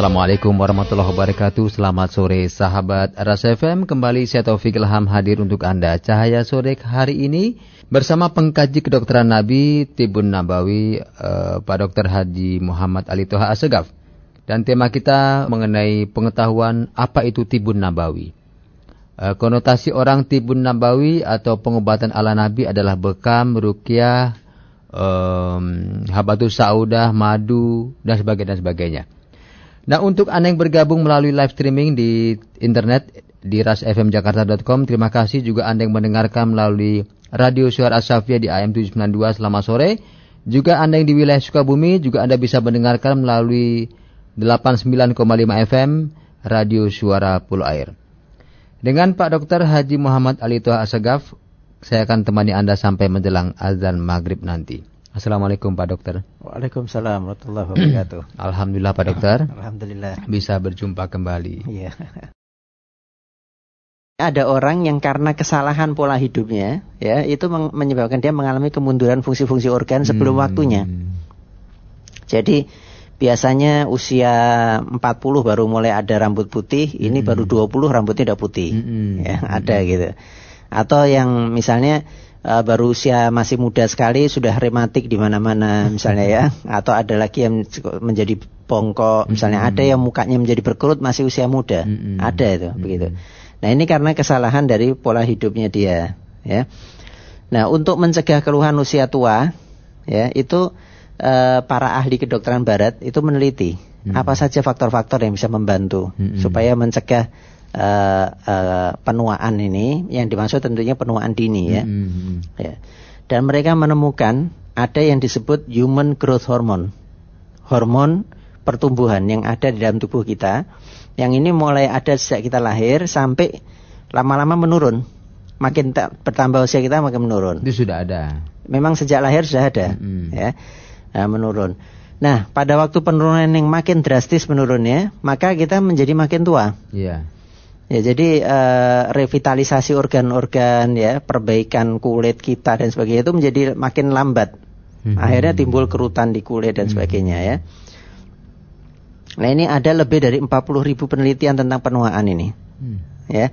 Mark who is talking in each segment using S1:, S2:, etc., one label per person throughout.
S1: Assalamualaikum warahmatullahi wabarakatuh Selamat sore sahabat Rasa FM Kembali saya Taufik Ilham hadir untuk Anda Cahaya sore hari ini Bersama pengkaji kedokteran Nabi Tibun Nabawi uh, Pak Dr. Haji Muhammad Ali Toha Asegaf Dan tema kita mengenai pengetahuan apa itu Tibun Nabawi uh, Konotasi orang Tibun Nabawi atau pengobatan ala Nabi adalah bekam, rukyah, um, habatus saudah, madu, dan sebagainya. Dan sebagainya. Nah untuk Anda yang bergabung melalui live streaming di internet di rasfmjakarta.com, terima kasih juga Anda yang mendengarkan melalui Radio Suara Asafia di AM 792 selama sore. Juga Anda yang di wilayah Sukabumi, juga Anda bisa mendengarkan melalui 89,5 FM Radio Suara Pulau Air. Dengan Pak Dr. Haji Muhammad Ali Tuha Asagaf, saya akan temani Anda sampai menjelang azan maghrib nanti. Assalamualaikum Pak Dokter.
S2: Waalaikumsalam warahmatullahi wabarakatuh.
S1: Alhamdulillah Pak Dokter.
S2: Alhamdulillah.
S1: Bisa berjumpa kembali.
S2: Iya. Ada orang yang karena kesalahan pola hidupnya, ya, itu menyebabkan dia mengalami kemunduran fungsi-fungsi organ sebelum hmm. waktunya. Jadi biasanya usia 40 baru mulai ada rambut putih, ini hmm. baru 20 rambutnya udah putih. Hmm. Ya, ada gitu. Atau yang misalnya uh, baru usia masih muda sekali sudah rematik di mana-mana misalnya ya. Atau ada lagi yang menjadi bongkok misalnya ada yang mukanya menjadi berkerut masih usia muda. Ada itu begitu. Nah ini karena kesalahan dari pola hidupnya dia ya. Nah untuk mencegah keluhan usia tua ya itu uh, para ahli kedokteran barat itu meneliti apa saja faktor-faktor yang bisa membantu supaya mencegah uh, uh, penuaan ini yang dimaksud tentunya penuaan dini ya. Mm -hmm. ya. Dan mereka menemukan ada yang disebut human growth hormone. Hormon pertumbuhan yang ada di dalam tubuh kita. Yang ini mulai ada sejak kita lahir sampai lama-lama menurun. Makin bertambah usia kita makin menurun.
S1: Itu sudah ada.
S2: Memang sejak lahir sudah ada, mm -hmm. ya, nah, menurun. Nah, pada waktu penurunan yang makin drastis menurunnya, maka kita menjadi makin tua.
S1: Iya. Yeah.
S2: Ya, jadi uh, revitalisasi organ-organ ya, perbaikan kulit kita dan sebagainya itu menjadi makin lambat. Hmm. Akhirnya timbul kerutan di kulit dan hmm. sebagainya ya. Nah, ini ada lebih dari 40 ribu penelitian tentang penuaan ini. Hmm. Ya.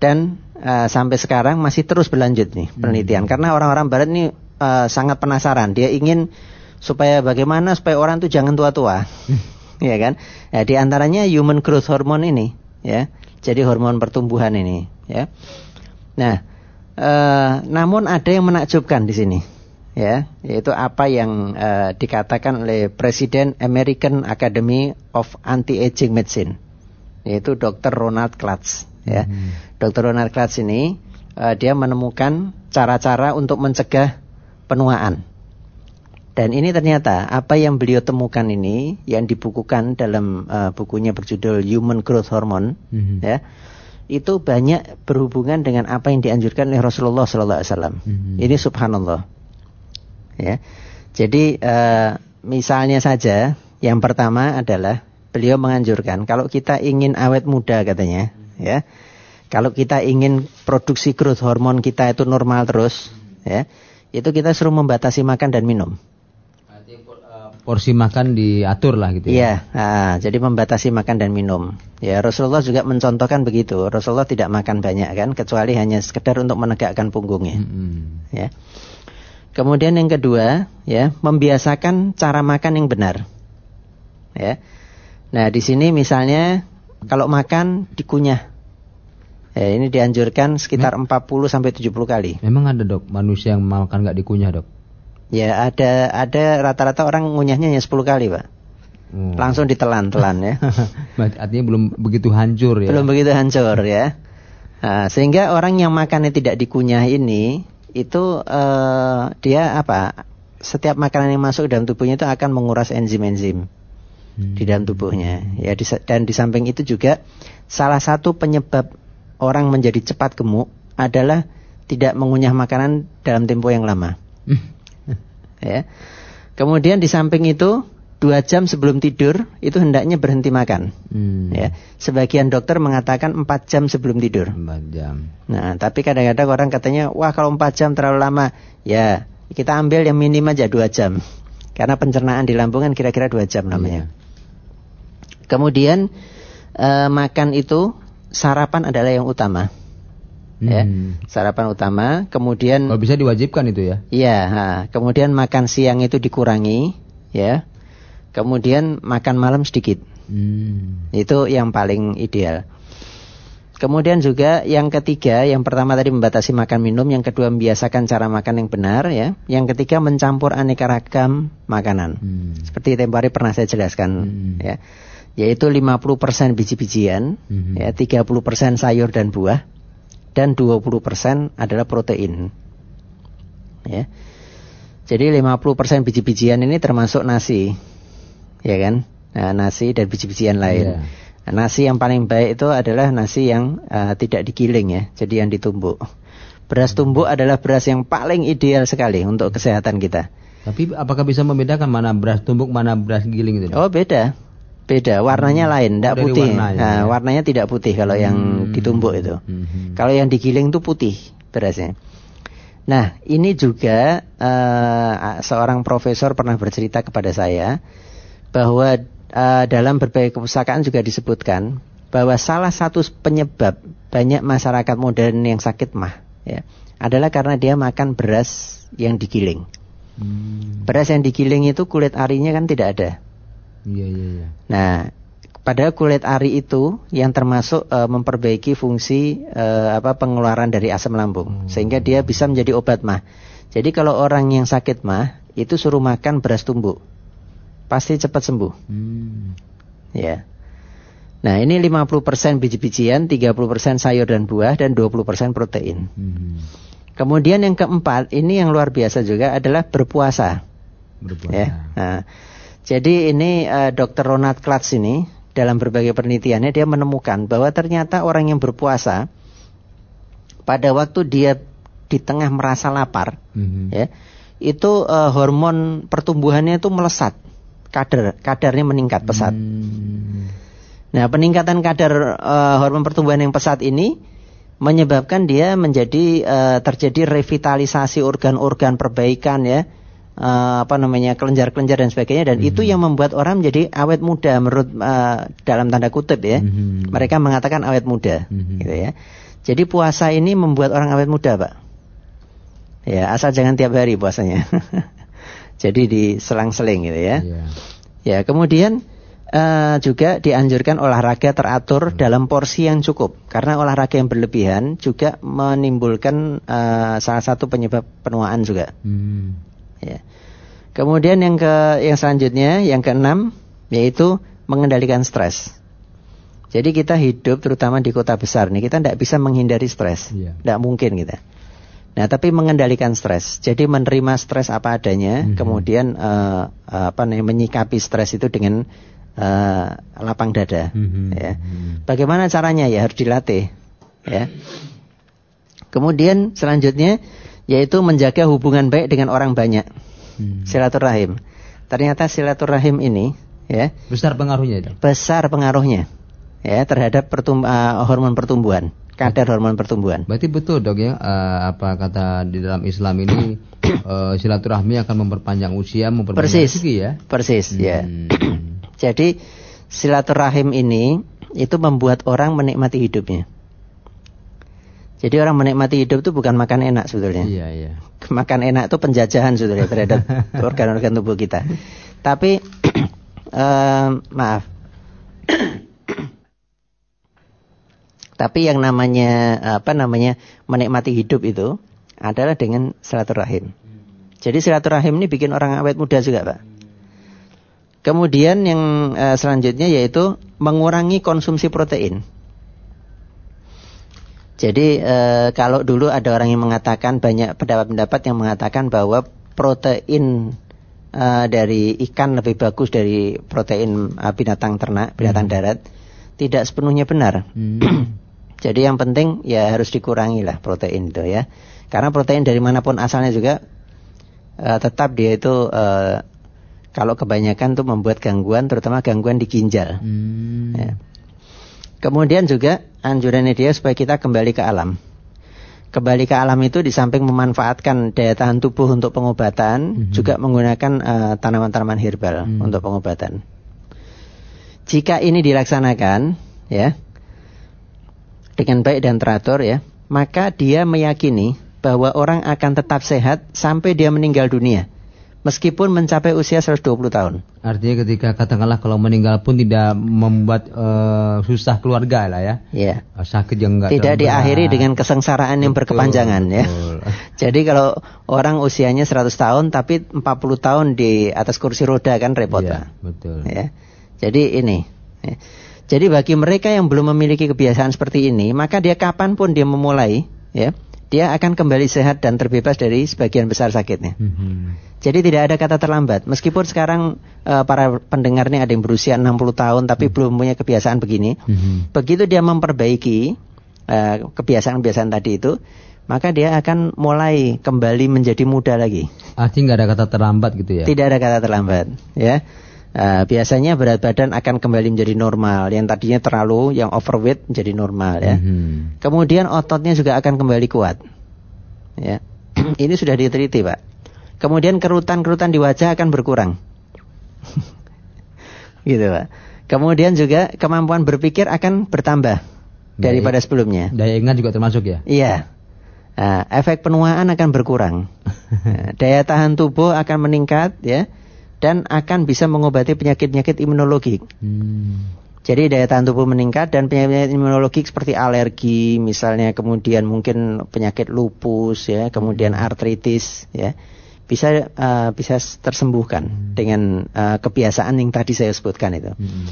S2: Dan uh, sampai sekarang masih terus berlanjut nih hmm. penelitian hmm. karena orang-orang barat ini uh, sangat penasaran. Dia ingin supaya bagaimana supaya orang itu jangan tua-tua. Hmm. ya kan? Ya, di antaranya human growth hormone ini, ya jadi hormon pertumbuhan ini ya. Nah, e, namun ada yang menakjubkan di sini ya, yaitu apa yang e, dikatakan oleh Presiden American Academy of Anti-Aging Medicine yaitu Dr. Ronald Klotz ya. Hmm. Dr. Ronald Klotz ini e, dia menemukan cara-cara untuk mencegah penuaan. Dan ini ternyata apa yang beliau temukan ini yang dibukukan dalam uh, bukunya berjudul Human Growth Hormone mm-hmm. ya. Itu banyak berhubungan dengan apa yang dianjurkan oleh Rasulullah sallallahu alaihi wasallam. Mm-hmm. Ini subhanallah. Ya. Jadi uh, misalnya saja yang pertama adalah beliau menganjurkan kalau kita ingin awet muda katanya, ya. Kalau kita ingin produksi growth hormone kita itu normal terus, ya. Itu kita suruh membatasi makan dan minum
S1: porsi makan diatur lah gitu
S2: ya. Iya, nah, jadi membatasi makan dan minum. Ya, Rasulullah juga mencontohkan begitu. Rasulullah tidak makan banyak kan, kecuali hanya sekedar untuk menegakkan punggungnya. Mm -hmm. Ya. Kemudian yang kedua, ya, membiasakan cara makan yang benar. Ya. Nah, di sini misalnya kalau makan dikunyah. Ya, ini dianjurkan sekitar Mem 40 sampai 70 kali.
S1: Memang ada, Dok, manusia yang makan nggak dikunyah, Dok?
S2: Ya ada ada rata-rata orang ngunyahnya hanya 10 kali pak. Hmm. Langsung ditelan-telan ya.
S1: Artinya belum begitu hancur ya.
S2: Belum begitu hancur ya. Nah, sehingga orang yang makannya tidak dikunyah ini itu uh, dia apa? Setiap makanan yang masuk dalam tubuhnya itu akan menguras enzim-enzim hmm. di dalam tubuhnya. Ya di, dan di samping itu juga salah satu penyebab orang menjadi cepat gemuk adalah tidak mengunyah makanan dalam tempo yang lama. Hmm ya. Kemudian di samping itu dua jam sebelum tidur itu hendaknya berhenti makan. Hmm. Ya, sebagian dokter mengatakan empat jam sebelum tidur.
S1: Empat jam.
S2: Nah, tapi kadang-kadang orang katanya, wah kalau empat jam terlalu lama, ya kita ambil yang minim aja dua jam, karena pencernaan di lambung kan kira-kira dua jam namanya. Yeah. Kemudian uh, makan itu sarapan adalah yang utama. Ya,
S1: Hmm.
S2: sarapan utama. Kemudian
S1: Kalau bisa diwajibkan itu ya.
S2: Iya, ha. kemudian makan siang itu dikurangi, ya. Kemudian makan malam sedikit.
S1: Hmm.
S2: Itu yang paling ideal. Kemudian juga yang ketiga, yang pertama tadi membatasi makan minum, yang kedua membiasakan cara makan yang benar, ya. Yang ketiga mencampur aneka ragam makanan.
S1: Hmm.
S2: Seperti tempo hari pernah saya jelaskan,
S1: Hmm.
S2: ya. Yaitu 50% biji-bijian,
S1: Hmm.
S2: ya, 30% sayur dan buah, dan 20% adalah protein. Ya. Jadi 50% biji-bijian ini termasuk nasi. Ya kan? Nah, nasi dan biji-bijian lain.
S1: Iya.
S2: Nah, nasi yang paling baik itu adalah nasi yang eh, tidak digiling ya, jadi yang ditumbuk. Beras tumbuk adalah beras yang paling ideal sekali untuk kesehatan kita.
S1: Tapi apakah bisa membedakan mana beras tumbuk, mana beras giling itu?
S2: Oh, beda. Beda, warnanya lain, tidak
S1: Oh,
S2: putih.
S1: warnanya,
S2: Nah,
S1: ya.
S2: warnanya tidak putih kalau yang
S1: Hmm.
S2: ditumbuk itu.
S1: Hmm.
S2: Kalau yang digiling itu putih berasnya. Nah, ini juga eh, seorang profesor pernah bercerita kepada saya bahwa eh, dalam berbagai kepustakaan juga disebutkan bahwa salah satu penyebab banyak masyarakat modern yang sakit mah ya, adalah karena dia makan beras yang digiling.
S1: Hmm.
S2: Beras yang digiling itu kulit arinya kan tidak ada.
S1: Iya, iya, iya.
S2: Nah, padahal kulit ari itu yang termasuk eh, memperbaiki fungsi eh, apa pengeluaran dari asam lambung sehingga dia bisa menjadi obat mah. Jadi kalau orang yang sakit mah itu suruh makan beras tumbuk. Pasti cepat sembuh,
S1: Hmm.
S2: ya. Nah, ini 50% biji-bijian, 30% sayur dan buah dan 20% protein.
S1: Hmm.
S2: Kemudian yang keempat, ini yang luar biasa juga adalah berpuasa.
S1: Berpuasa.
S2: Ya. Nah, jadi ini eh, Dr. Ronald Klotz ini dalam berbagai penelitiannya dia menemukan bahwa ternyata orang yang berpuasa pada waktu dia di tengah merasa lapar,
S1: Hmm.
S2: ya, itu eh, hormon pertumbuhannya itu melesat, kadar kadarnya meningkat pesat.
S1: Hmm.
S2: Nah, peningkatan kadar eh, hormon pertumbuhan yang pesat ini menyebabkan dia menjadi eh, terjadi revitalisasi organ-organ perbaikan ya. Eh, apa namanya kelenjar-kelenjar dan sebagainya dan itu yang membuat orang menjadi awet muda menurut eh, dalam tanda kutip ya.
S1: Mhm.
S2: Mereka mengatakan awet muda
S1: Mhm.
S2: gitu ya. Jadi puasa ini membuat orang awet muda, Pak. Ya, asal jangan tiap hari puasanya. Jadi diselang-seling gitu ya.
S1: Iya.
S2: Ya, kemudian eh, juga dianjurkan olahraga teratur dalam porsi yang cukup karena olahraga yang berlebihan juga menimbulkan eh, salah satu penyebab penuaan juga.
S1: Hmm.
S2: Ya. Kemudian yang ke yang selanjutnya yang keenam yaitu mengendalikan stres. Jadi kita hidup terutama di kota besar nih kita tidak bisa menghindari stres,
S1: Iya.
S2: tidak mungkin kita. Nah, tapi mengendalikan stres. Jadi menerima stres apa adanya,
S1: Mhm.
S2: kemudian eh, apa namanya menyikapi stres itu dengan eh, lapang dada.
S1: Mhm.
S2: Ya.
S1: Mhm.
S2: Bagaimana caranya ya harus dilatih. Ya. Kemudian selanjutnya yaitu menjaga hubungan baik dengan orang banyak.
S1: Hmm.
S2: Silaturahim. Ternyata silaturahim ini ya
S1: Besar pengaruhnya itu.
S2: besar pengaruhnya ya terhadap pertum- eh, hormon pertumbuhan, kadar hormon pertumbuhan.
S1: Berarti betul dok ya eh, apa kata di dalam Islam ini eh, silaturahmi akan memperpanjang usia, memperpanjang
S2: Persis.
S1: rezeki ya.
S2: Persis ya.
S1: Hmm.
S2: Jadi silaturahim ini itu membuat orang menikmati hidupnya. Jadi orang menikmati hidup itu bukan makan enak sebetulnya.
S1: Iya iya.
S2: Makan enak itu penjajahan sebetulnya terhadap organ-organ tubuh kita. Tapi eh, maaf. Tapi yang namanya apa namanya menikmati hidup itu adalah dengan silaturahim. Jadi silaturahim ini bikin orang awet muda juga, Pak. Kemudian yang eh, selanjutnya yaitu mengurangi konsumsi protein. Jadi eh, kalau dulu ada orang yang mengatakan banyak pendapat-pendapat yang mengatakan bahwa protein eh, dari ikan lebih bagus dari protein eh, binatang ternak, binatang darat, tidak sepenuhnya benar.
S1: Hmm.
S2: Jadi yang penting ya harus dikurangi lah protein itu ya. Karena protein dari mana pun asalnya juga eh, tetap dia itu eh, kalau kebanyakan tuh membuat gangguan, terutama gangguan di ginjal.
S1: Hmm.
S2: Ya. Kemudian juga anjurannya dia supaya kita kembali ke alam. Kembali ke alam itu di samping memanfaatkan daya tahan tubuh untuk pengobatan,
S1: Mhm.
S2: juga menggunakan eh, tanaman-tanaman herbal
S1: Hmm.
S2: untuk pengobatan. jika ini dilaksanakan ya dengan baik dan teratur ya, maka dia meyakini bahwa orang akan tetap sehat sampai dia meninggal dunia meskipun mencapai usia 120 tahun.
S1: Artinya ketika katakanlah kalau meninggal pun tidak membuat uh, susah keluarga lah ya.
S2: Iya.
S1: Uh, sakit yang enggak
S2: Tidak diakhiri dengan kesengsaraan yang berkepanjangan ya. Jadi kalau orang usianya 100 tahun tapi 40 tahun di atas kursi roda kan repot
S1: Iya, betul.
S2: Ya. Jadi ini. Ya. Jadi bagi mereka yang belum memiliki kebiasaan seperti ini, maka dia kapan pun dia memulai, ya, dia akan kembali sehat dan terbebas dari sebagian besar sakitnya.
S1: Mhm.
S2: Jadi tidak ada kata terlambat. Meskipun sekarang uh, para pendengarnya ada yang berusia 60 tahun tapi belum punya kebiasaan begini,
S1: Mhm.
S2: begitu dia memperbaiki uh, kebiasaan-kebiasaan tadi itu, maka dia akan mulai kembali menjadi muda lagi.
S1: Artinya nggak ada kata terlambat gitu ya.
S2: Tidak ada kata terlambat, ya. Uh, biasanya berat badan akan kembali menjadi normal. Yang tadinya terlalu, yang overweight menjadi normal, ya.
S1: Mhm.
S2: Kemudian ototnya juga akan kembali kuat. Ya. Ini sudah diteliti, Pak. Kemudian kerutan-kerutan di wajah akan berkurang. gitu, Pak. Kemudian juga kemampuan berpikir akan bertambah daripada sebelumnya.
S1: Daya ingat juga termasuk ya.
S2: Iya. Nah, efek penuaan akan berkurang. Nah, Daya tahan tubuh akan meningkat ya dan akan bisa mengobati penyakit-penyakit imunologi.
S1: Hmm.
S2: Jadi daya tahan tubuh meningkat dan penyakit imunologi seperti alergi misalnya kemudian mungkin penyakit lupus ya, kemudian artritis ya. Bisa uh, bisa tersembuhkan dengan uh, kebiasaan yang tadi saya sebutkan itu.
S1: Mhm.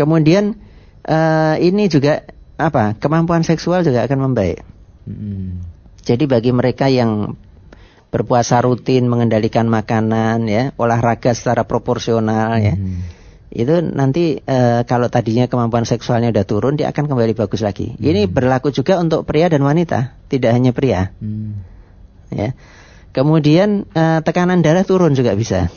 S2: Kemudian uh, ini juga apa? Kemampuan seksual juga akan membaik.
S1: Mhm.
S2: Jadi bagi mereka yang berpuasa rutin, mengendalikan makanan, ya, olahraga secara proporsional, ya,
S1: Mhm.
S2: itu nanti eh, kalau tadinya kemampuan seksualnya udah turun, dia akan kembali bagus lagi. Ini berlaku juga untuk pria dan wanita, tidak hanya pria,
S1: Hmm.
S2: ya. Kemudian eh, tekanan darah turun juga bisa.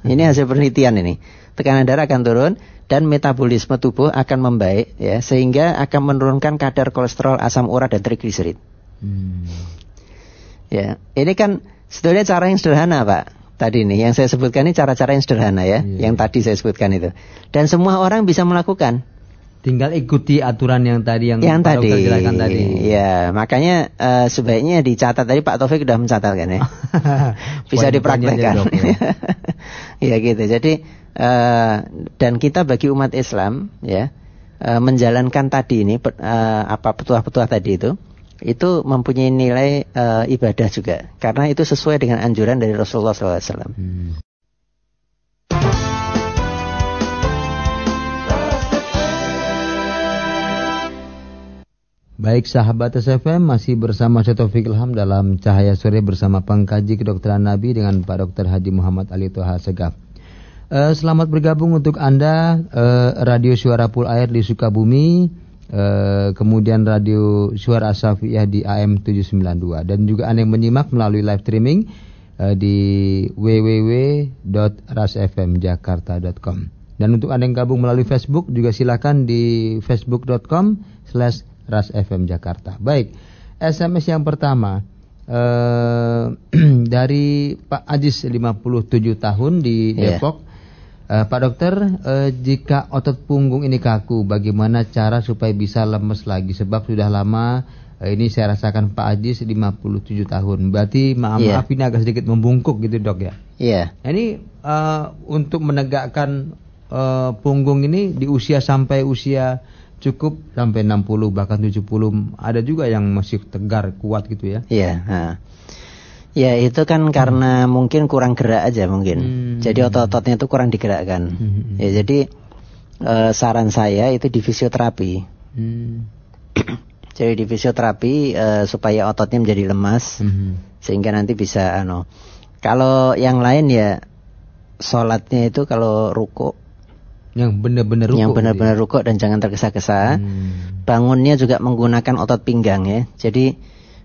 S2: Ini hasil penelitian ini. Tekanan darah akan turun dan metabolisme tubuh akan membaik, ya, sehingga akan menurunkan kadar kolesterol, asam urat dan trigliserid.
S1: Hmm.
S2: Ya, ini kan sebetulnya cara yang sederhana, Pak. Tadi nih, yang saya sebutkan ini cara-cara yang sederhana ya,
S1: Iya.
S2: yang tadi saya sebutkan itu. Dan semua orang bisa melakukan.
S1: Tinggal ikuti aturan yang tadi yang,
S2: yang
S1: Pak
S2: tadi.
S1: Tadi.
S2: Ya, makanya eh, sebaiknya dicatat tadi Pak Taufik sudah mencatatkan ya. bisa dipraktekkan.
S1: ya.
S2: ya gitu. Jadi eh, dan kita bagi umat Islam ya eh, menjalankan tadi ini eh, apa petuah-petuah tadi itu itu mempunyai nilai eh, ibadah juga karena itu sesuai dengan anjuran dari Rasulullah SAW.
S1: Hmm. Baik sahabat SFM masih bersama saya Taufik Ilham dalam Cahaya Sore bersama pengkaji kedokteran Nabi dengan Pak Dr. Haji Muhammad Ali Toha Segaf. Eh, selamat bergabung untuk Anda eh, Radio Suara Pul Air di Sukabumi, eh, kemudian Radio Suara Asafiyah di AM 792 dan juga Anda yang menyimak melalui live streaming eh, di www.rasfmjakarta.com. Dan untuk Anda yang gabung melalui Facebook juga silakan di facebook.com slash rasfmjakarta. Baik, SMS yang pertama eh, dari Pak Ajis 57 tahun di
S2: Iya.
S1: Depok. Eh, Pak Dokter, eh, jika otot punggung ini kaku, bagaimana cara supaya bisa lemes lagi? Sebab sudah lama eh, ini saya rasakan Pak Ajis 57 tahun. Berarti maaf
S2: Iya.
S1: maaf ini agak sedikit membungkuk gitu dok ya.
S2: Iya.
S1: Nah, ini eh, untuk menegakkan eh, punggung ini di usia sampai usia cukup sampai 60 bahkan 70 ada juga yang masih tegar kuat gitu ya.
S2: Iya. ha. Ya itu kan karena mungkin kurang gerak aja mungkin.
S1: Hmm.
S2: Jadi otot-ototnya itu kurang digerakkan.
S1: Hmm.
S2: Ya jadi eh, saran saya itu di fisioterapi.
S1: Hmm.
S2: Jadi di fisioterapi eh, supaya ototnya menjadi lemas
S1: Hmm.
S2: sehingga nanti bisa ano. Kalau yang lain ya sholatnya itu kalau ruko
S1: Yang benar-benar
S2: yang
S1: ruku
S2: benar-benar ruko dan jangan tergesa-gesa.
S1: ya. Hmm.
S2: Bangunnya juga menggunakan otot pinggang ya. Jadi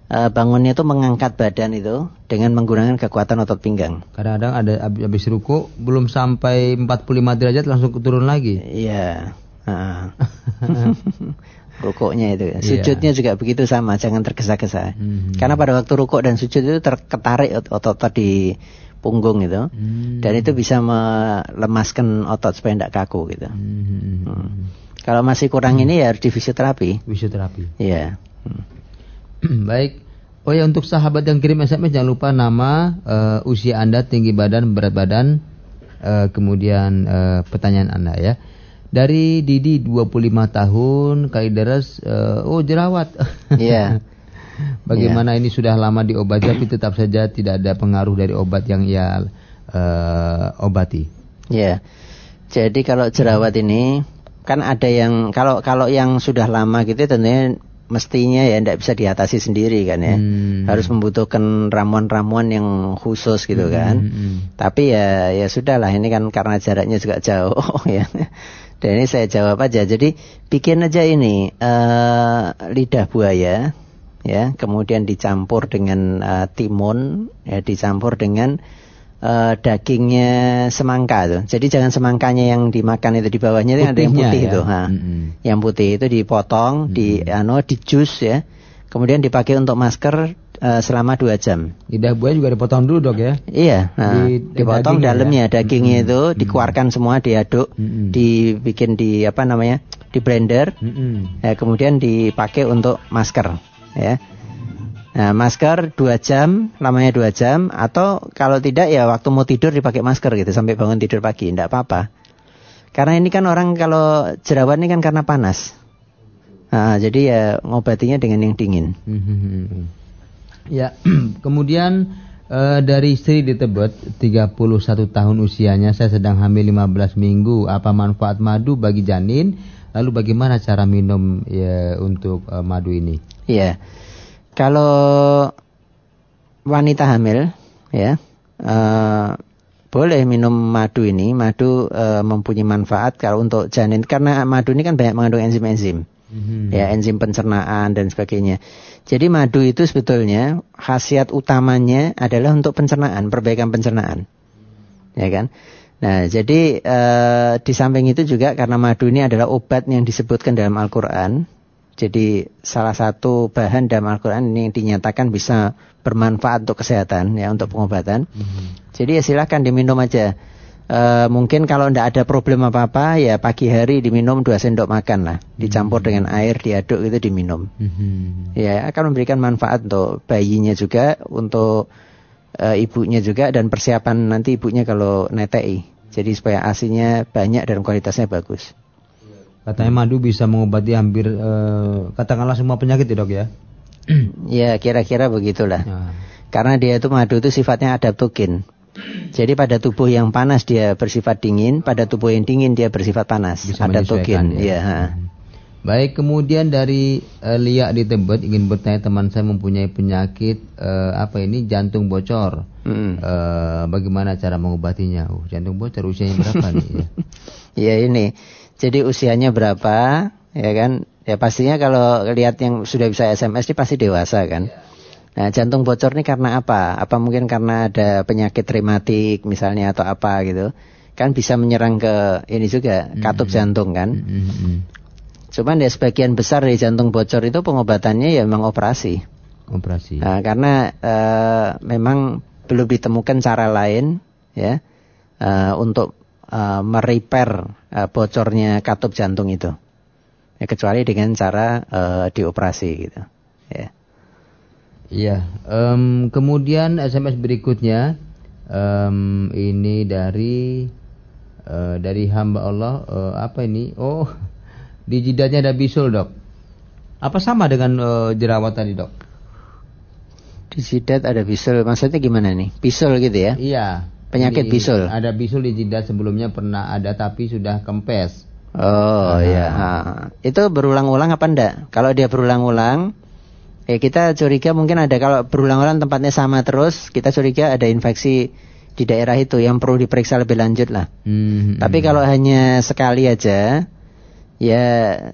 S2: eh, bangunnya itu mengangkat badan itu dengan menggunakan kekuatan otot pinggang.
S1: Kadang-kadang ada hab- habis ruku belum sampai 45 derajat langsung turun lagi.
S2: Iya. ha. Rukuknya itu.
S1: Iya.
S2: Sujudnya juga begitu sama, jangan tergesa-gesa.
S1: Hmm.
S2: Karena pada waktu rukuk dan sujud itu terketarik ot- otot-otot di punggung itu. Hmm. Dan itu bisa melemaskan otot supaya tidak kaku gitu. Hmm. Hmm. Kalau masih kurang hmm. ini ya harus di fisioterapi.
S1: Fisioterapi.
S2: Iya.
S1: Hmm. Baik. Oh ya untuk sahabat yang kirim SMS jangan lupa nama, uh, usia Anda, tinggi badan, berat badan, uh, kemudian uh, pertanyaan Anda ya. Dari Didi 25 tahun, Kaideres, uh, oh jerawat.
S2: Iya.
S1: Bagaimana yeah. ini sudah lama diobati tapi tetap saja tidak ada pengaruh dari obat yang ia uh, obati.
S2: Ya. Yeah. Jadi kalau jerawat ini kan ada yang kalau kalau yang sudah lama gitu tentunya mestinya ya tidak bisa diatasi sendiri kan ya. Hmm. Harus membutuhkan ramuan-ramuan yang khusus gitu hmm, kan. Hmm, hmm. Tapi ya ya sudahlah ini kan karena jaraknya juga jauh ya. Dan ini saya jawab aja. Jadi bikin aja ini uh, lidah buaya, ya, kemudian dicampur dengan uh, timun, ya, dicampur dengan uh, dagingnya semangka tuh. Jadi jangan semangkanya yang dimakan itu di bawahnya itu ada yang putih ya? itu. Ha. Mm -hmm. Yang putih itu dipotong, mm -hmm. di ano, di jus ya. Kemudian dipakai untuk masker uh, selama dua jam.
S1: Lidah buaya juga dipotong dulu dok ya?
S2: Iya, nah, di, dipotong dalamnya, ya? dagingnya mm -hmm. itu dikeluarkan semua, diaduk, mm -hmm. dibikin di apa namanya, di blender, mm -hmm. ya, kemudian dipakai untuk masker, ya. Nah, masker dua jam, lamanya dua jam, atau kalau tidak ya waktu mau tidur dipakai masker gitu sampai bangun tidur pagi, tidak apa-apa. Karena ini kan orang kalau jerawat ini kan karena panas. Nah, jadi ya ngobatinya dengan yang dingin.
S1: Ya, kemudian e, dari istri di Tebet 31 tahun usianya saya sedang hamil 15 minggu. Apa manfaat madu bagi janin? Lalu bagaimana cara minum ya untuk e, madu ini?
S2: Iya. Kalau wanita hamil ya e, boleh minum madu ini. Madu e, mempunyai manfaat kalau untuk janin karena madu ini kan banyak mengandung enzim-enzim. Mm -hmm. Ya, enzim pencernaan dan sebagainya. Jadi madu itu sebetulnya khasiat utamanya adalah untuk pencernaan, perbaikan pencernaan. Ya kan? Nah, jadi e, di samping itu juga karena madu ini adalah obat yang disebutkan dalam Al-Qur'an. Jadi salah satu bahan dalam Al-Qur'an ini yang dinyatakan bisa bermanfaat untuk kesehatan ya, untuk pengobatan. Mm -hmm. Jadi ya silahkan diminum aja e, mungkin kalau tidak ada problem apa-apa ya pagi hari diminum dua sendok makan lah dicampur hmm. dengan air diaduk itu diminum hmm. ya akan memberikan manfaat untuk bayinya juga untuk e, ibunya juga dan persiapan nanti ibunya kalau netei jadi supaya asinya banyak dan kualitasnya bagus
S1: katanya madu bisa mengobati hampir e, katakanlah semua penyakit ya dok ya
S2: ya kira-kira begitulah ya. karena dia itu madu itu sifatnya adaptogen jadi pada tubuh yang panas dia bersifat dingin, pada tubuh yang dingin dia bersifat panas.
S1: Bisa Ada togen. Ya. ya. Baik, kemudian dari uh, Lia di Tebet ingin bertanya teman saya mempunyai penyakit uh, apa ini jantung bocor. Hmm. Uh, bagaimana cara mengobatinya? Uh, jantung bocor usianya berapa nih? Ya.
S2: ya ini. Jadi usianya berapa? Ya kan? Ya pastinya kalau lihat yang sudah bisa SMS ini pasti dewasa kan. Ya. Nah, jantung bocor ini karena apa? Apa mungkin karena ada penyakit rematik misalnya atau apa gitu? Kan bisa menyerang ke ini juga katup mm-hmm. jantung kan? Mm-hmm. Cuman ya sebagian besar dari jantung bocor itu pengobatannya ya memang operasi.
S1: Operasi.
S2: Nah, karena uh, memang belum ditemukan cara lain ya uh, untuk uh, merepair uh, bocornya katup jantung itu. Ya, kecuali dengan cara uh, dioperasi gitu. Ya.
S1: Iya. Um, kemudian SMS berikutnya um, ini dari uh, dari hamba Allah uh, apa ini? Oh, di jidatnya ada bisul dok. Apa sama dengan uh, jerawat tadi dok?
S2: Di jidat ada bisul, maksudnya gimana nih? Bisul gitu ya?
S1: Iya.
S2: Penyakit
S1: di,
S2: bisul.
S1: Ada bisul di jidat sebelumnya pernah ada tapi sudah kempes.
S2: Oh iya. Itu berulang-ulang apa enggak? Kalau dia berulang-ulang, Ya kita curiga mungkin ada kalau berulang-ulang tempatnya sama terus, kita curiga ada infeksi di daerah itu yang perlu diperiksa lebih lanjut lah. Hmm, Tapi kalau hanya sekali aja, ya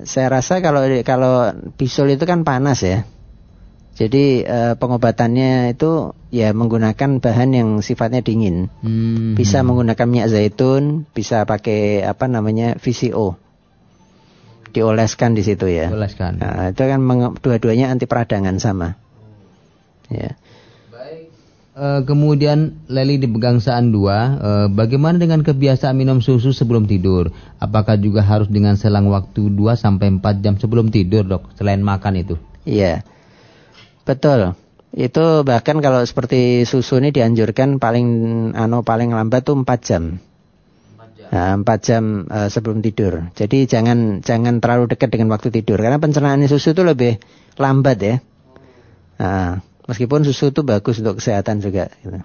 S2: saya rasa kalau kalau bisul itu kan panas ya. Jadi eh, pengobatannya itu ya menggunakan bahan yang sifatnya dingin. Hmm. Bisa menggunakan minyak zaitun, bisa pakai apa namanya VCO dioleskan di situ ya.
S1: Dioleskan.
S2: Nah, itu kan dua-duanya anti peradangan sama. Ya.
S1: Baik. Uh, kemudian Leli di Pegangsaan 2, uh, bagaimana dengan kebiasaan minum susu sebelum tidur? Apakah juga harus dengan selang waktu 2 sampai 4 jam sebelum tidur, Dok, selain makan itu?
S2: Iya. Betul. Itu bahkan kalau seperti susu ini dianjurkan paling ano paling lambat tuh 4 jam. 4 jam, nah, 4 jam uh, sebelum tidur. Jadi jangan jangan terlalu dekat dengan waktu tidur karena pencernaan susu itu lebih lambat ya. Nah, Meskipun susu itu bagus untuk kesehatan juga. Gitu.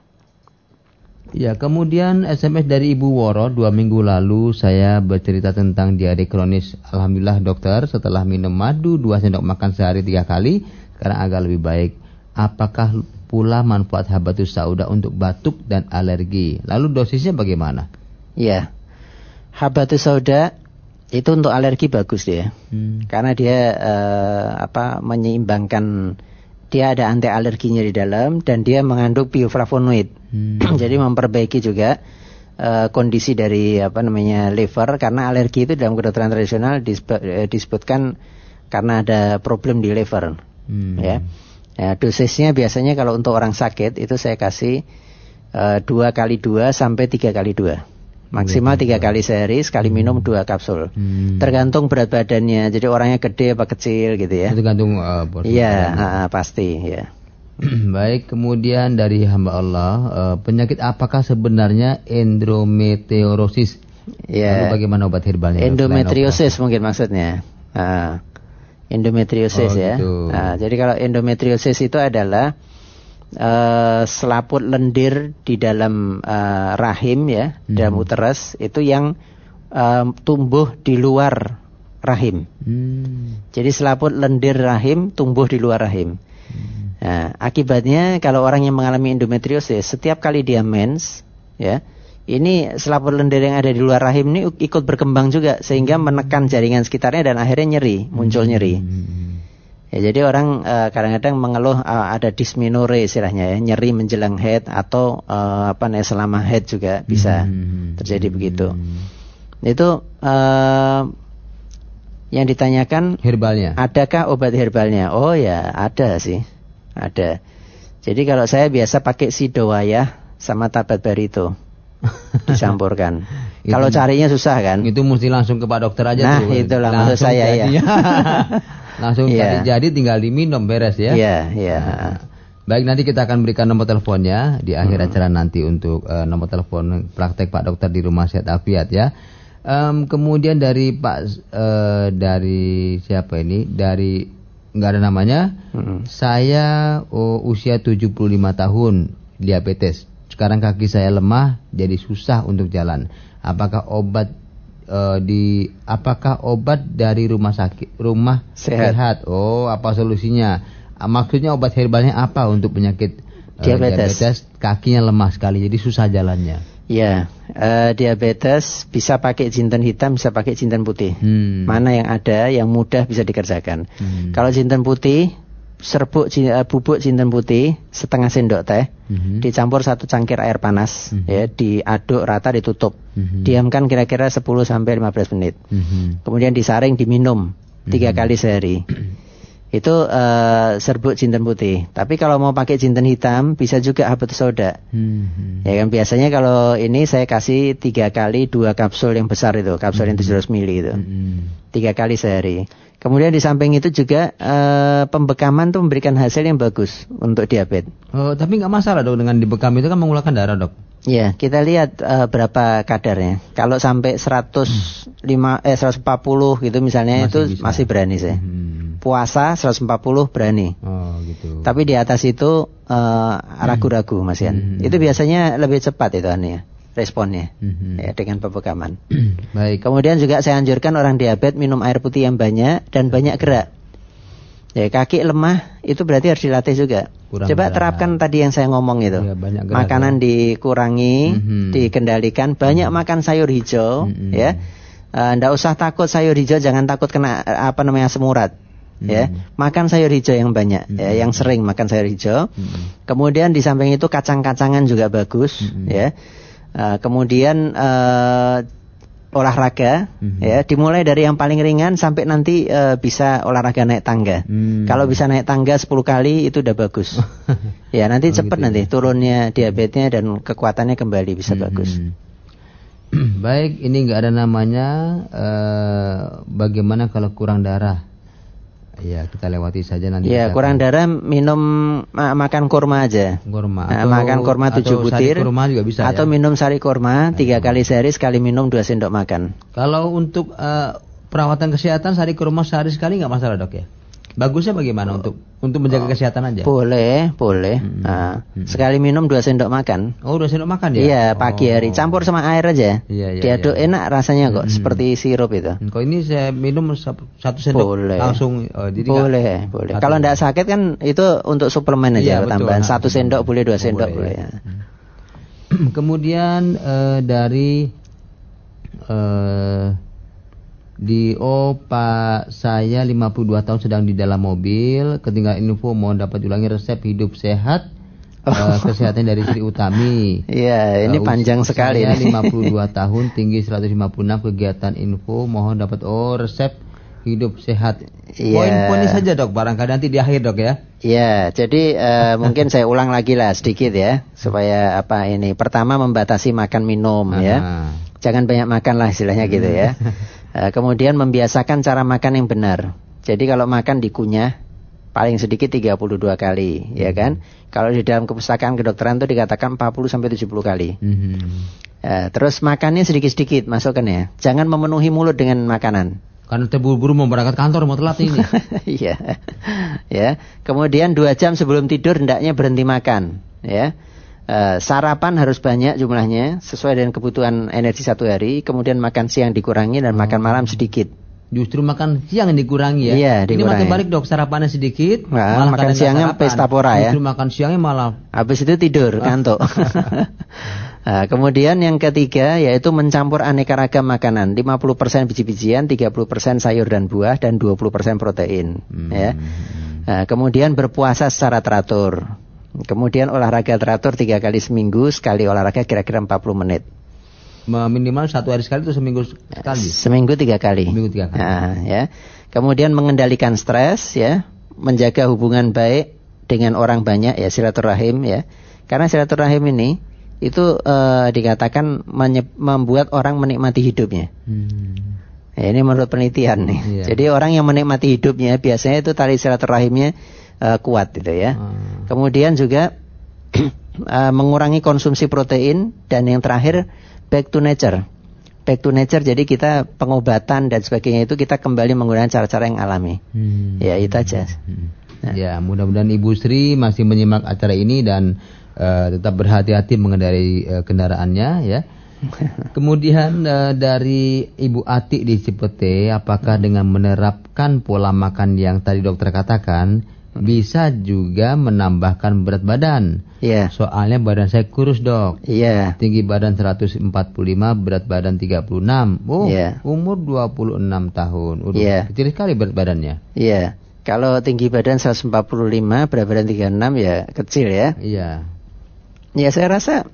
S1: Ya, kemudian SMS dari Ibu Woro dua minggu lalu saya bercerita tentang diare kronis. Alhamdulillah dokter, setelah minum madu dua sendok makan sehari tiga kali, sekarang agak lebih baik. Apakah pula manfaat habatus sauda untuk batuk dan alergi? Lalu dosisnya bagaimana?
S2: Ya, habatus sauda itu untuk alergi bagus dia, hmm. karena dia uh, apa menyeimbangkan dia ada anti alerginya di dalam dan dia mengandung bioflavonoid. Hmm. Jadi memperbaiki juga uh, kondisi dari apa namanya liver karena alergi itu dalam kedokteran tradisional disebut, uh, disebutkan karena ada problem di liver. Hmm. Ya. Ya, dosisnya biasanya kalau untuk orang sakit itu saya kasih uh, dua kali dua sampai tiga kali dua. Maksimal tiga kali sehari, sekali minum dua kapsul. Hmm. Tergantung berat badannya. Jadi orangnya gede apa kecil gitu ya.
S1: Tergantung uh,
S2: Iya, uh, pasti ya.
S1: Baik, kemudian dari hamba Allah, uh, penyakit apakah sebenarnya endometriosis?
S2: Ya.
S1: Lalu bagaimana obat herbalnya?
S2: Endometriosis mungkin maksudnya. Uh, endometriosis oh, ya. Gitu. Uh, jadi kalau endometriosis itu adalah uh, selaput lendir di dalam uh, rahim ya, hmm. dalam uterus itu yang uh, tumbuh di luar rahim. Hmm. Jadi selaput lendir rahim tumbuh di luar rahim. Hmm. Nah, akibatnya kalau orang yang mengalami endometriosis setiap kali dia mens ya, ini selaput lendir yang ada di luar rahim ini ikut berkembang juga sehingga menekan jaringan sekitarnya dan akhirnya nyeri, muncul nyeri. Hmm. Ya, jadi orang uh, kadang-kadang mengeluh uh, ada disminore istilahnya ya, nyeri menjelang head atau uh, apa nih selama head juga bisa hmm. terjadi begitu. Hmm. Itu uh, yang ditanyakan
S1: herbalnya.
S2: Adakah obat herbalnya? Oh ya, ada sih. Ada. Jadi kalau saya biasa pakai sidowaya sama tabat barito dicampurkan. kalau carinya susah kan?
S1: Itu mesti langsung ke Pak Dokter aja
S2: nah, tuh. Nah, itulah maksud saya ya.
S1: Langsung yeah. jadi tinggal diminum beres ya.
S2: Iya, yeah, iya. Yeah.
S1: Baik nanti kita akan berikan nomor teleponnya di akhir hmm. acara nanti untuk uh, nomor telepon praktek Pak Dokter di Rumah Sehat Afiat ya. Um, kemudian dari Pak uh, dari siapa ini? Dari nggak ada namanya. Hmm. Saya oh, usia 75 tahun, diabetes. Sekarang kaki saya lemah, jadi susah untuk jalan. Apakah obat uh, di apakah obat dari rumah sakit rumah sehat, sehat. oh apa solusinya maksudnya obat herbalnya apa untuk penyakit
S2: uh, diabetes. diabetes
S1: kakinya lemah sekali jadi susah jalannya
S2: ya uh, diabetes bisa pakai jinten hitam bisa pakai jinten putih hmm. mana yang ada yang mudah bisa dikerjakan hmm. kalau jinten putih serbuk uh, bubuk jinten putih setengah sendok teh mm-hmm. dicampur satu cangkir air panas mm-hmm. ya diaduk rata ditutup mm-hmm. diamkan kira-kira 10 sampai 15 menit mm-hmm. kemudian disaring diminum tiga mm-hmm. kali sehari itu uh, serbuk jinten putih tapi kalau mau pakai jinten hitam bisa juga habatus soda mm-hmm. ya kan biasanya kalau ini saya kasih tiga kali dua kapsul yang besar itu kapsul mm-hmm. yang 700 mili itu mm-hmm. tiga kali sehari Kemudian di samping itu juga uh, pembekaman itu memberikan hasil yang bagus untuk diabetes.
S1: Oh, tapi nggak masalah dok dengan dibekam itu kan mengeluarkan darah dok.
S2: Ya, kita lihat uh, berapa kadarnya. Kalau sampai 105 hmm. eh 140 gitu misalnya masih itu bisa. masih berani saya. Hmm. Puasa 140 berani. Oh, gitu. Tapi di atas itu eh, ragu-ragu uh, Mas Yan. Hmm. Itu biasanya lebih cepat itu aneh responnya mm-hmm. ya, dengan pembekaman. Baik. Kemudian juga saya anjurkan orang diabetes minum air putih yang banyak dan banyak gerak. Ya, kaki lemah itu berarti harus dilatih juga. Kurang Coba gerak. terapkan tadi yang saya ngomong itu. Ya, banyak gerak, Makanan ya. dikurangi, mm-hmm. dikendalikan, banyak mm-hmm. makan sayur hijau, mm-hmm. ya. Anda uh, usah takut sayur hijau, jangan takut kena apa namanya semurat. Hmm. ya makan sayur hijau yang banyak hmm. ya yang sering makan sayur hijau hmm. kemudian di samping itu kacang-kacangan juga bagus hmm. ya Uh, kemudian uh, olahraga
S1: Mhm.
S2: ya dimulai dari yang paling ringan sampai nanti eh, bisa olahraga naik tangga.
S1: Hmm.
S2: Kalau bisa naik tangga 10 kali itu udah bagus. ya nanti
S1: Oh,
S2: cepat
S1: gitu
S2: nanti turunnya diabetesnya dan kekuatannya kembali bisa bagus.
S1: Hmm. Baik, ini nggak ada namanya. eh, bagaimana kalau kurang darah? Ya, kita lewati saja nanti.
S2: Ya
S1: kita
S2: kurang darah minum ma- makan kurma aja.
S1: Kurma
S2: Nah,
S1: atau-
S2: makan kurma
S1: atau
S2: 7
S1: sari
S2: butir
S1: kurma juga bisa
S2: atau
S1: ya?
S2: minum sari kurma tiga kali sehari sekali minum dua sendok makan.
S1: Kalau untuk eh, perawatan kesehatan sari kurma sehari sekali nggak masalah dok ya? Bagusnya bagaimana untuk untuk menjaga kesehatan aja?
S2: Boleh, boleh.
S1: Hmm.
S2: Nah,
S1: Hmm.
S2: sekali minum dua sendok makan.
S1: Oh udah sendok makan ya?
S2: Iya, pagi hari
S1: Oh.
S2: campur sama air aja.
S1: Iya, iya,
S2: Diaduk
S1: iya.
S2: enak rasanya kok,
S1: Hmm.
S2: seperti sirup itu.
S1: Hmm, Kalau ini saya minum satu sendok
S2: Boleh.
S1: langsung. oh, jadi
S2: boleh, boleh.
S1: satu.
S2: Kalau tidak sakit kan itu untuk suplemen aja
S1: Iya,
S2: tambahan.
S1: Nah,
S2: Satu sendok boleh, dua
S1: Oh,
S2: sendok boleh.
S1: boleh,
S2: ya.
S1: Kemudian eh, dari eh, di oh Pak saya 52 tahun sedang di dalam mobil ketinggalan info mohon dapat ulangi resep hidup sehat eh, kesehatan dari Sri Utami.
S2: Iya, ini
S1: Eh,
S2: panjang sekali.
S1: Saya
S2: nih.
S1: 52 tahun, tinggi 156 kegiatan info mohon dapat oh resep hidup sehat.
S2: Iya.
S1: Poin-poinnya saja dok, barangkali nanti di akhir dok ya.
S2: Iya, jadi eh, mungkin saya ulang lagi lah sedikit ya, supaya apa ini. Pertama membatasi makan minum ya.
S1: Ah.
S2: Jangan banyak makan lah istilahnya gitu ya. Eh, kemudian membiasakan cara makan yang benar. Jadi kalau makan dikunyah paling sedikit 32 kali, ya kan? Kalau di dalam kepustakaan kedokteran itu dikatakan 40 sampai 70 kali. Eh, terus makannya sedikit-sedikit masukkan ya. Jangan memenuhi mulut dengan makanan.
S1: Karena terburu-buru mau berangkat kantor mau telat ini.
S2: Iya. ya. Kemudian dua jam sebelum tidur hendaknya berhenti makan. Ya. Eh, sarapan harus banyak jumlahnya sesuai dengan kebutuhan energi satu hari. Kemudian makan siang dikurangi dan makan malam sedikit.
S1: Justru makan siang yang dikurangi ya.
S2: Iya,
S1: Ini
S2: dikurangi.
S1: makin balik dok, sarapannya sedikit.
S2: Nah, makan
S1: kadang nggak
S2: siangnya
S1: sarapan.
S2: pesta pora ya.
S1: Justru makan siangnya malah
S2: Habis itu tidur, ngantuk. nah, kemudian yang ketiga yaitu mencampur aneka ragam makanan. 50% biji-bijian, 30% sayur dan buah dan 20% protein,
S1: Hmm.
S2: ya. Nah, kemudian berpuasa secara teratur. Kemudian olahraga teratur tiga kali seminggu, sekali olahraga kira-kira 40 menit.
S1: me- minimal satu hari sekali itu seminggu sekali.
S2: Seminggu tiga kali.
S1: Seminggu tiga kali.
S2: Nah, ya. Kemudian mengendalikan stres, ya, menjaga hubungan baik dengan orang banyak, ya silaturahim, ya. Karena silaturahim ini itu eh, dikatakan membuat orang menikmati hidupnya.
S1: Hmm.
S2: Ya, ini menurut penelitian nih.
S1: Iya.
S2: Jadi orang yang menikmati hidupnya biasanya itu tali silaturahimnya eh, kuat, gitu ya.
S1: Ah.
S2: Kemudian juga eh, mengurangi konsumsi protein dan yang terakhir back to nature. Back to nature jadi kita pengobatan dan sebagainya itu kita kembali menggunakan cara-cara yang alami.
S1: Hmm.
S2: Ya itu aja.
S1: Hmm. Ya, mudah-mudahan Ibu Sri masih menyimak acara ini dan eh, tetap berhati-hati mengendarai eh, kendaraannya ya. Kemudian eh, dari Ibu Ati di Cipete, apakah dengan menerapkan pola makan yang tadi dokter katakan bisa juga menambahkan berat badan?
S2: Iya.
S1: Soalnya badan saya kurus, Dok.
S2: Iya.
S1: Tinggi badan 145, berat badan 36. Oh,
S2: Iya.
S1: umur 26 tahun. Udah
S2: Iya.
S1: kecil sekali berat badannya.
S2: Iya. Kalau tinggi badan 145, berat badan 36 ya kecil ya.
S1: Iya.
S2: Ya saya rasa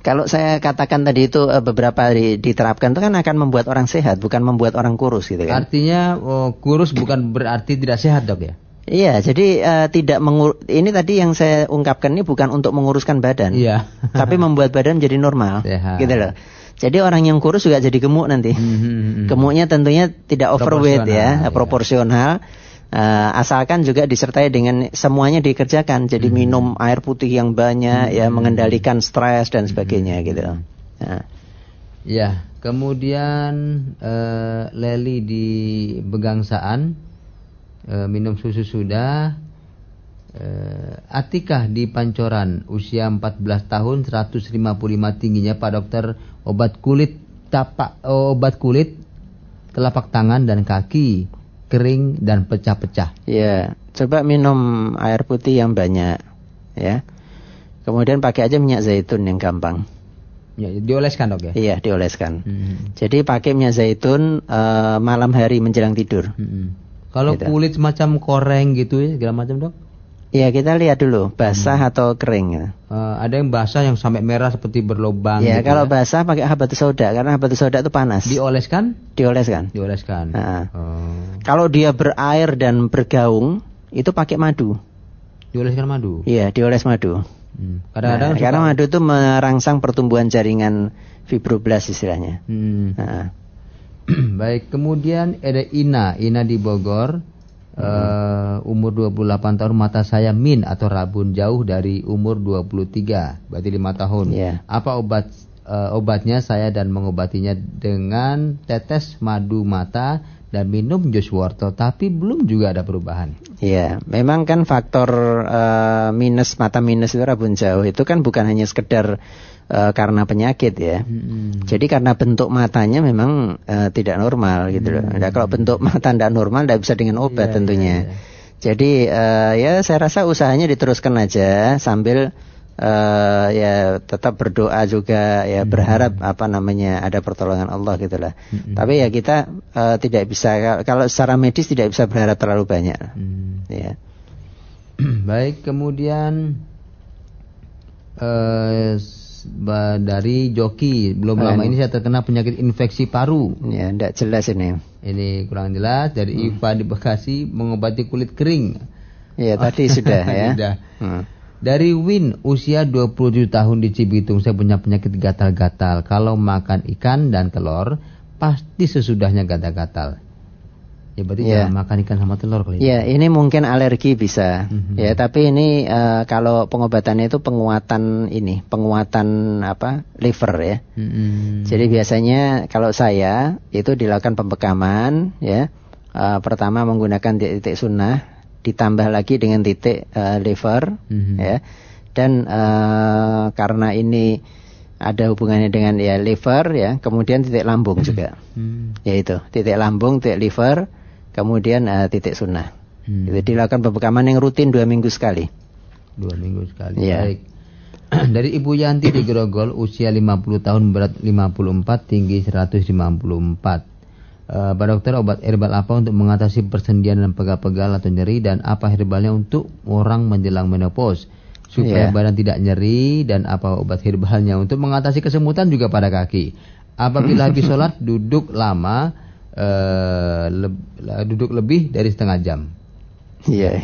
S2: kalau saya katakan tadi itu eh, beberapa hari diterapkan itu kan akan membuat orang sehat, bukan membuat orang kurus gitu kan.
S1: Artinya oh, kurus bukan berarti tidak sehat, Dok ya?
S2: Iya, jadi eh, tidak mengur ini tadi yang saya ungkapkan ini bukan untuk menguruskan badan,
S1: Iya.
S2: tapi membuat badan menjadi normal,
S1: Sehat.
S2: gitu loh. Jadi orang yang kurus juga jadi gemuk nanti.
S1: Mhm.
S2: Gemuknya tentunya tidak overweight
S1: Proporsional,
S2: ya,
S1: iya.
S2: proporsional. Eh, asalkan juga disertai dengan semuanya dikerjakan. Jadi
S1: Mhm.
S2: minum air putih yang banyak, ya mengendalikan stres dan sebagainya gitu. loh. Nah,
S1: Ya, kemudian eh, Leli di Begangsaan eh, minum susu sudah. Eh, Atikah di Pancoran usia 14 tahun 155 tingginya Pak Dokter obat kulit tapak oh, obat kulit telapak tangan dan kaki kering dan pecah-pecah.
S2: ya, coba minum air putih yang banyak, ya. Kemudian pakai aja minyak zaitun yang gampang.
S1: Ya, dioleskan dok ya.
S2: Iya, dioleskan.
S1: Hmm.
S2: Jadi pakai minyak zaitun eh, malam hari menjelang tidur.
S1: Hmm. Kalau
S2: Gitu.
S1: kulit semacam koreng gitu ya segala macam dok?
S2: Iya kita lihat dulu basah hmm. atau kering. Ya.
S1: Uh, ada yang basah yang sampai merah seperti berlobang.
S2: Ya gitu kalau ya. basah pakai habatus soda karena habatus soda itu panas.
S1: Dioleskan?
S2: Dioleskan.
S1: Dioleskan.
S2: Uh. Oh. Kalau dia berair dan bergaung itu pakai madu.
S1: Dioleskan madu?
S2: Iya dioles madu.
S1: Hmm. Kadang-kadang
S2: nah, karena madu itu merangsang pertumbuhan jaringan fibroblas istilahnya. Hmm.
S1: Nah. Baik, kemudian ada Ina, Ina di Bogor. Uh, umur 28 tahun mata saya min atau rabun jauh dari umur 23 berarti lima tahun.
S2: Yeah.
S1: apa obat uh, obatnya? Saya dan mengobatinya dengan tetes madu mata dan minum jus wortel tapi belum juga ada perubahan.
S2: Iya, memang kan faktor uh, minus mata minus itu rabun jauh. Itu kan bukan hanya sekedar uh, karena penyakit ya. Hmm. Jadi karena bentuk matanya memang uh, tidak normal gitu loh. Hmm. Nah, kalau bentuk mata tidak normal tidak bisa dengan obat yeah, tentunya. Yeah, yeah. Jadi uh, ya saya rasa usahanya diteruskan aja sambil uh, ya tetap berdoa juga ya hmm. berharap apa namanya ada pertolongan Allah gitulah. Hmm. Tapi ya kita uh, tidak bisa kalau secara medis tidak bisa berharap terlalu banyak. Hmm. Ya.
S1: Baik, kemudian uh, dari joki. Belum lama ini saya terkena penyakit infeksi paru.
S2: Ya, tidak jelas ini.
S1: Ini kurang jelas. Dari hmm. Iva di Bekasi mengobati kulit kering.
S2: Ya, tadi sudah ya.
S1: Sudah. Hmm. Dari Win, usia 27 tahun di Cibitung, saya punya penyakit gatal-gatal. Kalau makan ikan dan telur, pasti sesudahnya gatal-gatal. Ya berarti yeah. jangan makan ikan sama telur kali.
S2: Ya, ini mungkin alergi bisa. Mm-hmm. Ya, tapi ini uh, kalau pengobatannya itu penguatan ini, penguatan apa? liver ya. Mm-hmm. Jadi biasanya kalau saya itu dilakukan pembekaman ya. Uh, pertama menggunakan titik sunnah ditambah lagi dengan titik uh, liver mm-hmm. ya. Dan uh, karena ini ada hubungannya dengan ya liver ya, kemudian titik lambung juga. Mm-hmm. Yaitu titik lambung, titik liver kemudian uh, titik sunnah. Hmm. Itu dilakukan pembekaman yang rutin dua minggu sekali.
S1: Dua minggu sekali. Ya. Baik. Dari Ibu Yanti di Grogol, usia 50 tahun, berat 54, tinggi 154. Uh, Pak dokter, obat herbal apa untuk mengatasi persendian dan pegal-pegal atau nyeri dan apa herbalnya untuk orang menjelang menopause supaya yeah. badan tidak nyeri dan apa obat herbalnya untuk mengatasi kesemutan juga pada kaki. Apabila habis sholat duduk lama uh, le duduk lebih dari setengah jam.
S2: Iya.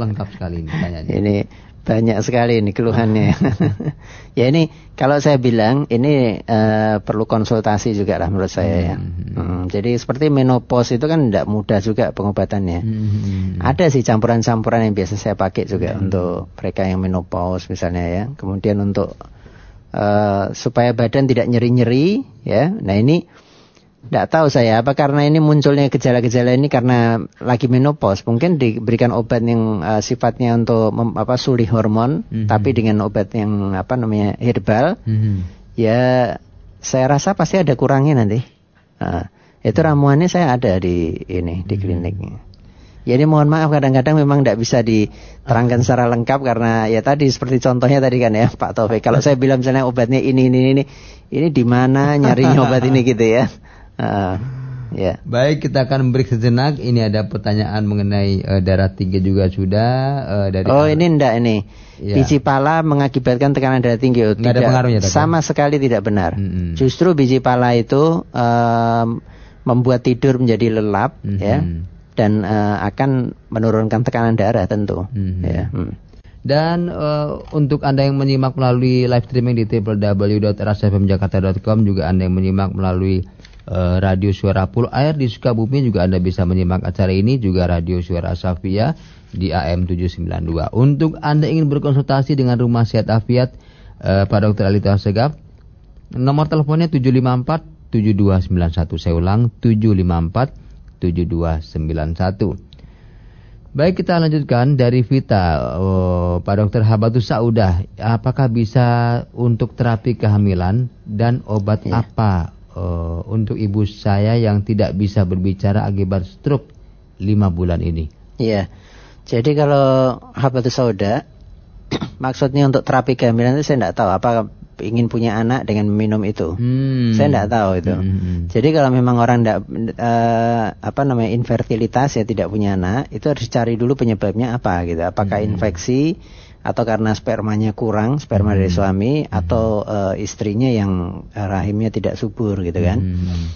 S1: Lengkap sekali ini.
S2: Ini banyak sekali ini keluhannya. ya ini kalau saya bilang ini uh, perlu konsultasi juga lah menurut saya ya. Hmm, hmm. hmm, jadi seperti menopause itu kan tidak mudah juga pengobatannya. Hmm. hmm, hmm. Ada sih campuran-campuran yang biasa saya pakai juga hmm. untuk mereka yang menopause misalnya ya. Kemudian untuk uh, supaya badan tidak nyeri-nyeri ya. Nah ini tidak tahu saya apa karena ini munculnya gejala-gejala ini karena lagi menopause mungkin diberikan obat yang uh, sifatnya untuk mem, apa sulih hormon mm -hmm. tapi dengan obat yang apa namanya herbal mm -hmm. ya saya rasa pasti ada kurangnya nanti uh, itu ramuannya saya ada di ini di mhm. kliniknya Ya ini mohon maaf kadang-kadang memang tidak bisa diterangkan secara lengkap karena ya tadi seperti contohnya tadi kan ya Pak Taufik. Kalau saya bilang misalnya obatnya ini ini ini ini di mana nyarinya obat ini gitu ya. Uh,
S1: ya. Baik, kita akan break sejenak. Ini ada pertanyaan mengenai uh, darah tinggi juga sudah uh, dari
S2: Oh, ini enggak ini. Ya. Biji pala mengakibatkan tekanan darah tinggi. Oh, tidak, ada pengaruhnya, sama sekali tidak benar. Mm -hmm. Justru biji pala itu um, membuat tidur menjadi lelap, mm -hmm. ya, dan uh, akan menurunkan tekanan darah tentu. Mm -hmm. ya. Hmm.
S1: Dan uh, untuk Anda yang menyimak melalui live streaming di www.rasfmjakarta.com juga Anda yang menyimak melalui Eh, Radio Suara Pulau Air di Sukabumi juga Anda bisa menyimak acara ini juga Radio Suara Safia di AM 792. Untuk Anda ingin berkonsultasi dengan Rumah Sehat Afiat uh, Pak Dr. Alita Segaf, nomor teleponnya 754 7291. Saya ulang 754 7291. Baik kita lanjutkan dari Vita oh, Pak Dokter Habatus Saudah Apakah bisa untuk terapi kehamilan Dan obat ya. apa uh, untuk ibu saya yang tidak bisa berbicara akibat stroke lima bulan ini.
S2: Iya. Jadi kalau habatus sauda maksudnya untuk terapi kehamilan itu saya tidak tahu apa ingin punya anak dengan meminum itu.
S1: Hmm.
S2: Saya tidak tahu itu.
S1: Hmm.
S2: Jadi kalau memang orang tidak eh, apa namanya infertilitas ya tidak punya anak, itu harus cari dulu penyebabnya apa gitu. Apakah
S1: Hmm.
S2: infeksi atau karena spermanya kurang, sperma dari
S1: Hmm.
S2: suami atau eh, istrinya yang eh, rahimnya tidak subur gitu kan.
S1: Hmm.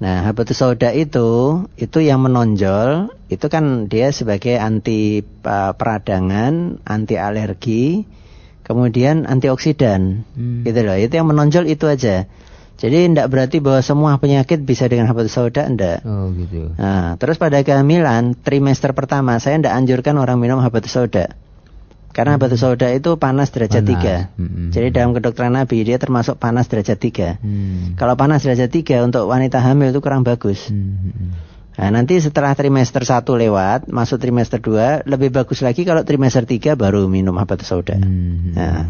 S2: Nah, habatus sauda itu itu yang menonjol itu kan dia sebagai anti uh, peradangan, anti alergi, kemudian antioksidan.
S1: Hmm.
S2: Gitu loh. Itu yang menonjol itu aja. Jadi tidak berarti bahwa semua penyakit bisa dengan habatus sauda enggak.
S1: Oh gitu.
S2: Nah, terus pada kehamilan trimester pertama saya tidak anjurkan orang minum habatus sauda. Karena habatus sauda itu panas derajat
S1: Panas.
S2: 3.
S1: Mm-mm.
S2: Jadi dalam kedokteran Nabi dia termasuk panas derajat 3.
S1: Hmm.
S2: Kalau panas derajat 3 untuk wanita hamil itu kurang bagus.
S1: Hmm.
S2: Nah, nanti setelah trimester 1 lewat, masuk trimester 2, lebih bagus lagi kalau trimester 3 baru minum habatus sauda.
S1: Hmm.
S2: Nah,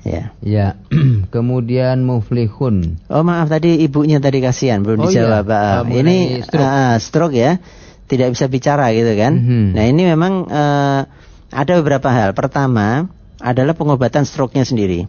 S2: ya.
S1: Ya, kemudian muflihun.
S2: Oh, maaf tadi ibunya tadi kasihan belum
S1: Oh,
S2: dijawab.
S1: iya.
S2: Ah,
S1: Ah, mengenai
S2: ini
S1: stroke.
S2: ah, stroke ya. Tidak bisa bicara gitu kan.
S1: Mhm.
S2: Nah, ini memang eh, ada beberapa hal. Pertama adalah pengobatan stroke-nya sendiri.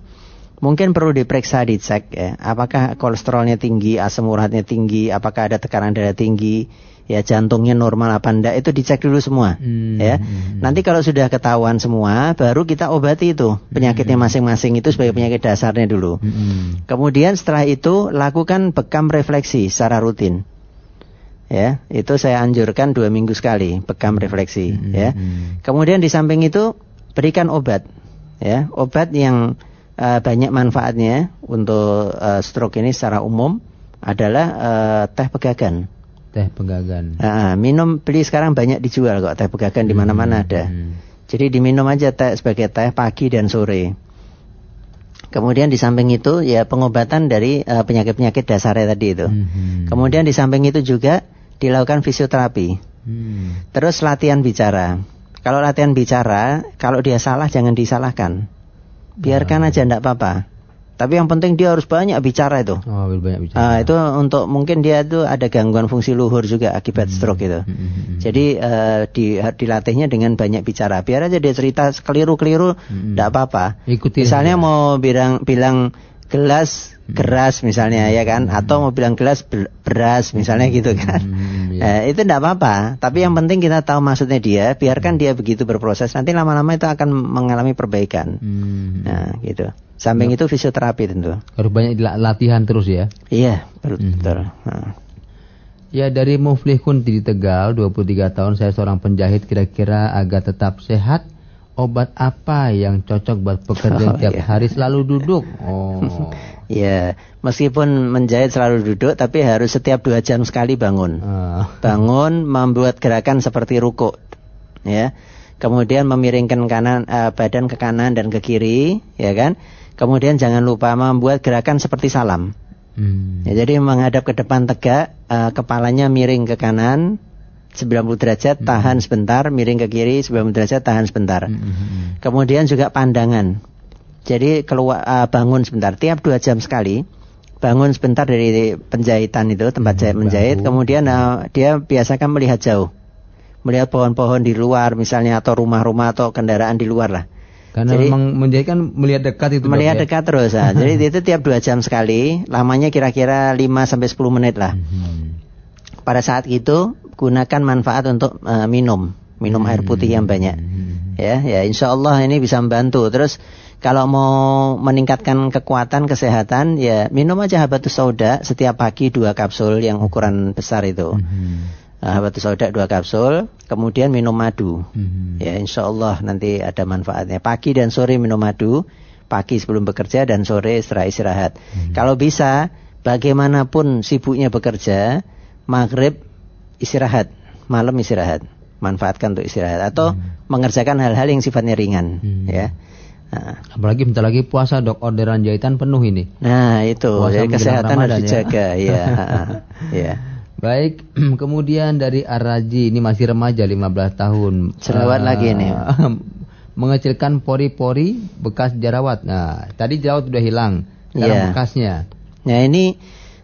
S2: Mungkin perlu diperiksa dicek ya, apakah kolesterolnya tinggi, asam uratnya tinggi, apakah ada tekanan darah tinggi, ya jantungnya normal apa enggak itu dicek dulu semua
S1: Hmm.
S2: ya. Nanti kalau sudah ketahuan semua baru kita obati itu penyakitnya masing-masing itu sebagai penyakit dasarnya dulu.
S1: Hmm.
S2: Kemudian setelah itu lakukan bekam refleksi secara rutin. Ya, itu saya anjurkan dua minggu sekali bekam refleksi.
S1: Hmm.
S2: Ya. Kemudian di samping itu berikan obat. Ya, obat yang eh, banyak manfaatnya untuk eh, stroke ini secara umum adalah eh, teh pegagan.
S1: Teh pegagan.
S2: Nah, minum beli sekarang banyak dijual kok teh pegagan di mana-mana ada.
S1: Hmm.
S2: Jadi diminum aja teh sebagai teh pagi dan sore. Kemudian di samping itu ya pengobatan dari penyakit-penyakit dasarnya tadi itu.
S1: Hmm.
S2: Kemudian di samping itu juga dilakukan fisioterapi.
S1: Hmm.
S2: Terus latihan bicara. Kalau latihan bicara, kalau dia salah jangan disalahkan. Biarkan aja enggak apa-apa. Tapi yang penting dia harus banyak bicara itu.
S1: Oh, banyak bicara.
S2: Ah, itu untuk mungkin dia itu ada gangguan fungsi luhur juga akibat stroke itu.
S1: Hmm.
S2: Jadi eh, di, dilatihnya dengan banyak bicara. Biar aja dia cerita keliru-keliru,
S1: Hmm.
S2: tidak apa-apa.
S1: Ikuti
S2: Misalnya
S1: saja.
S2: mau bilang bilang gelas keras misalnya ya kan, atau mau bilang gelas ber- beras misalnya gitu kan.
S1: Hmm, iya.
S2: Eh, itu tidak apa-apa. Tapi yang penting kita tahu maksudnya dia. Biarkan dia begitu berproses. Nanti lama-lama itu akan mengalami perbaikan.
S1: Hmm.
S2: Nah, gitu. Samping itu fisioterapi tentu.
S1: Harus banyak latihan terus ya.
S2: Iya, betul.
S1: Hmm.
S2: betul. Nah.
S1: Ya dari Muflihun di Tegal, 23 tahun saya seorang penjahit kira-kira agar tetap sehat. Obat apa yang cocok buat pekerja
S2: Oh,
S1: tiap
S2: iya.
S1: hari selalu duduk? Oh.
S2: Ya, meskipun menjahit selalu duduk, tapi harus setiap dua jam sekali bangun.
S1: Ah.
S2: Bangun membuat gerakan seperti ruko, ya. Kemudian memiringkan kanan eh, badan ke kanan dan ke kiri, ya kan. Kemudian jangan lupa membuat gerakan seperti salam.
S1: Hmm.
S2: Ya, jadi menghadap ke depan tegak, eh, kepalanya miring ke kanan 90 derajat, tahan sebentar, miring ke kiri 90 derajat, tahan sebentar.
S1: Hmm, hmm, hmm.
S2: Kemudian juga pandangan. Jadi keluar eh, bangun sebentar, tiap dua jam sekali. Bangun sebentar dari penjahitan itu tempat jahit menjahit.
S1: bahu.
S2: Kemudian eh, dia biasakan melihat jauh, melihat pohon-pohon di luar misalnya atau rumah-rumah atau kendaraan di luar lah.
S1: Karena
S2: Jadi-
S1: memang menjadi kan melihat dekat itu.
S2: melihat
S1: ya?
S2: dekat terus. ah. Jadi itu tiap dua jam sekali. Lamanya kira-kira 5 sampai 10 menit lah.
S1: Hmm.
S2: Pada saat itu gunakan manfaat untuk eh, minum, minum air putih yang banyak.
S1: Hmm.
S2: Ya, ya insya Allah ini bisa membantu. Terus kalau mau meningkatkan kekuatan kesehatan, ya minum aja habatus sauda setiap pagi dua kapsul yang ukuran besar itu.
S1: Hmm.
S2: Nah, habatus sauda dua kapsul, kemudian minum madu.
S1: Hmm.
S2: Ya insya Allah nanti ada manfaatnya. Pagi dan sore minum madu, pagi sebelum bekerja dan sore setelah istirahat. Kalau bisa, bagaimanapun sibuknya bekerja, maghrib istirahat, malam istirahat, manfaatkan untuk istirahat atau mengerjakan hal-hal yang sifatnya ringan.
S1: Hmm.
S2: Ya. Nah,
S1: Apalagi bentar lagi puasa dok orderan jahitan penuh ini.
S2: Nah itu,
S1: Puasa
S2: jadi kesehatan harus
S1: Ramadan ya.
S2: dijaga. Ya, ya.
S1: Baik, kemudian dari Araji ini masih remaja 15 tahun.
S2: Selawat
S1: Eh,
S2: lagi nih.
S1: mengecilkan pori-pori bekas jerawat. Nah, tadi jerawat sudah hilang. Sekarang
S2: Iya.
S1: bekasnya.
S2: Nah ini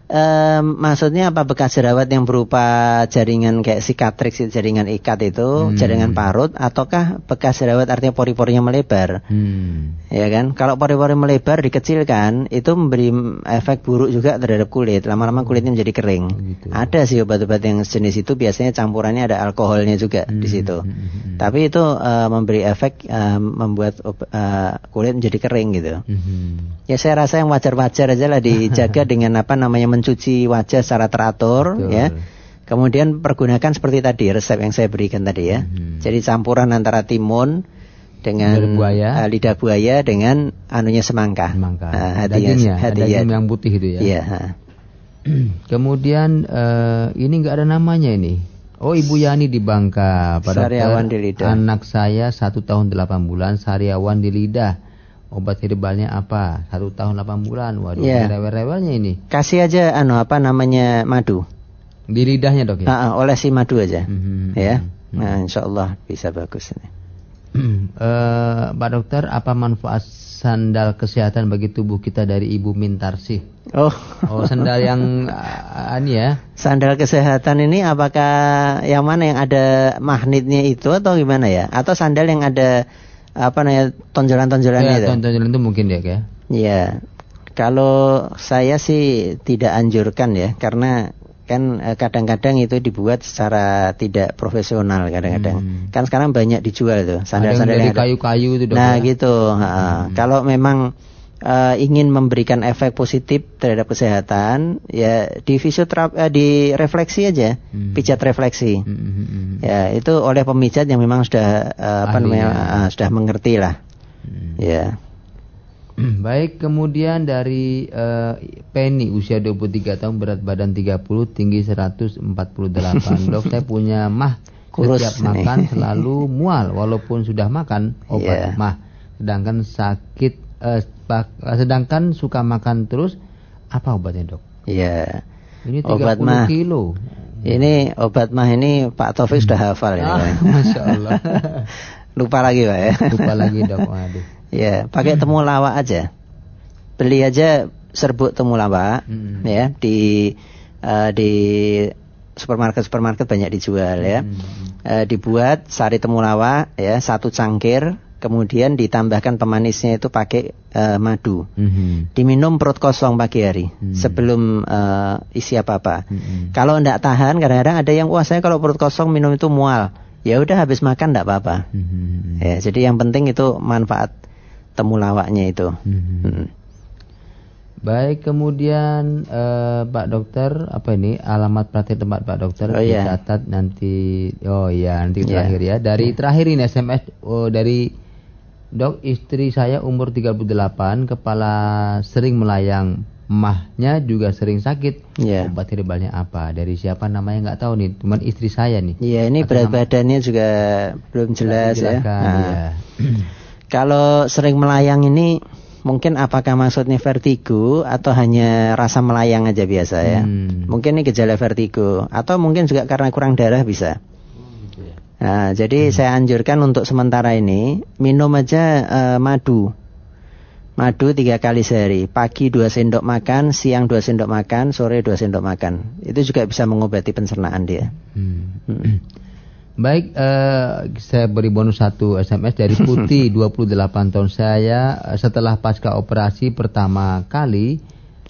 S2: Um, maksudnya apa bekas jerawat yang berupa jaringan kayak sikatrix, jaringan ikat itu, hmm. jaringan parut, ataukah bekas jerawat artinya pori-porinya melebar? Hmm. Ya kan? Kalau pori-pori melebar dikecilkan, itu memberi efek buruk juga terhadap kulit. Lama-lama kulitnya menjadi kering. Gitu. Ada sih obat-obat yang sejenis itu biasanya campurannya ada alkoholnya juga hmm. di situ. Hmm. hmm, hmm. Tapi itu uh, memberi efek uh, membuat uh, kulit menjadi kering gitu. Hmm. Ya saya rasa yang wajar-wajar aja lah dijaga dengan apa namanya mencuci wajah secara teratur Betul. ya. Kemudian pergunakan seperti tadi resep yang saya berikan tadi ya. Hmm. Jadi campuran antara timun dengan buaya. Uh, lidah buaya dengan anunya semangka.
S1: Semangka. Uh, hadiah, hadiah. yang putih itu ya. Iya. Kemudian uh, ini enggak ada namanya ini. Oh Ibu Yani di Bangka.
S2: Pada sariawan di lidah.
S1: Anak saya satu tahun delapan bulan sariawan di lidah obat herbalnya apa? Satu tahun 8 bulan. Waduh, yeah. rewel-rewelnya ini.
S2: Kasih aja anu apa namanya madu.
S1: Di lidahnya dok ya?
S2: Nah, oleh si madu aja. Mm -hmm. Ya. Mm -hmm. Nah, insya Allah bisa bagus ini.
S1: uh, Pak dokter, apa manfaat sandal kesehatan bagi tubuh kita dari Ibu Mintarsih? Oh, oh sandal yang uh, ya?
S2: Sandal kesehatan ini apakah yang mana yang ada magnetnya itu atau gimana ya? Atau sandal yang ada apa namanya tonjolan-tonjolannya ya,
S1: itu. Tonjolan itu mungkin ya, kayak.
S2: Iya. Kalau saya sih tidak anjurkan ya, karena kan eh, kadang-kadang itu dibuat secara tidak profesional kadang-kadang. Hmm. Kan sekarang banyak dijual tuh
S1: sandal-sandal yang kayu-kayu itu.
S2: Nah, ya? gitu. Hmm. Kalau memang uh, ingin memberikan efek positif terhadap kesehatan, ya di fisioterapi uh, di refleksi aja, hmm. pijat refleksi. Hmm, hmm, hmm. Ya itu oleh pemijat yang memang sudah uh, apa namanya uh, sudah mengerti lah. Hmm. Ya.
S1: Baik, kemudian dari uh, Penny usia 23 tahun berat badan 30 tinggi 148. Dok, saya punya mah Kurus setiap nih. makan selalu mual walaupun sudah makan obat yeah. mah sedangkan sakit uh, sedangkan suka makan terus apa obatnya dok?
S2: Iya. Ini 30 obat mah, kilo. Ini obat mah ini Pak Taufik sudah hafal ya. Ah, Masya Allah. Lupa lagi Pak ya.
S1: Lupa lagi dok. Waduh.
S2: Ya, pakai temulawak aja. Beli aja serbuk temulawak hmm. ya di uh, di supermarket supermarket banyak dijual ya. Hmm. Uh, dibuat sari temulawak ya satu cangkir kemudian ditambahkan pemanisnya itu pakai uh, madu. Mm-hmm. Diminum perut kosong pagi hari mm-hmm. sebelum uh, isi apa-apa. Mm-hmm. Kalau tidak tahan, kadang-kadang ada yang wah saya kalau perut kosong minum itu mual. Ya udah habis makan tidak apa-apa. Mm-hmm. Ya, jadi yang penting itu manfaat temulawaknya itu. Mm-hmm. Mm-hmm.
S1: Baik, kemudian uh, Pak Dokter, apa ini alamat praktek tempat Pak Dokter oh, iya. dicatat nanti. Oh iya, nanti iya. terakhir yeah. ya. Dari yeah. terakhir ini SMS oh dari Dok, istri saya umur 38, kepala sering melayang, mahnya juga sering sakit. Yeah. Obat herbalnya apa? Dari siapa namanya nggak tahu nih, cuman istri saya nih.
S2: Iya, yeah, ini Atau berat nama... badannya juga belum jelas ya. Nah. ya. Kalau sering melayang ini mungkin apakah maksudnya vertigo atau hanya rasa melayang aja biasa ya? Hmm. Mungkin ini gejala vertigo atau mungkin juga karena kurang darah bisa. Nah, jadi hmm. saya anjurkan untuk sementara ini minum aja uh, madu. Madu tiga kali sehari. Pagi dua sendok makan, siang dua sendok makan, sore dua sendok makan. Itu juga bisa mengobati pencernaan dia. Hmm.
S1: Hmm. Baik, uh, saya beri bonus satu SMS dari Putih 28 tahun saya setelah pasca operasi pertama kali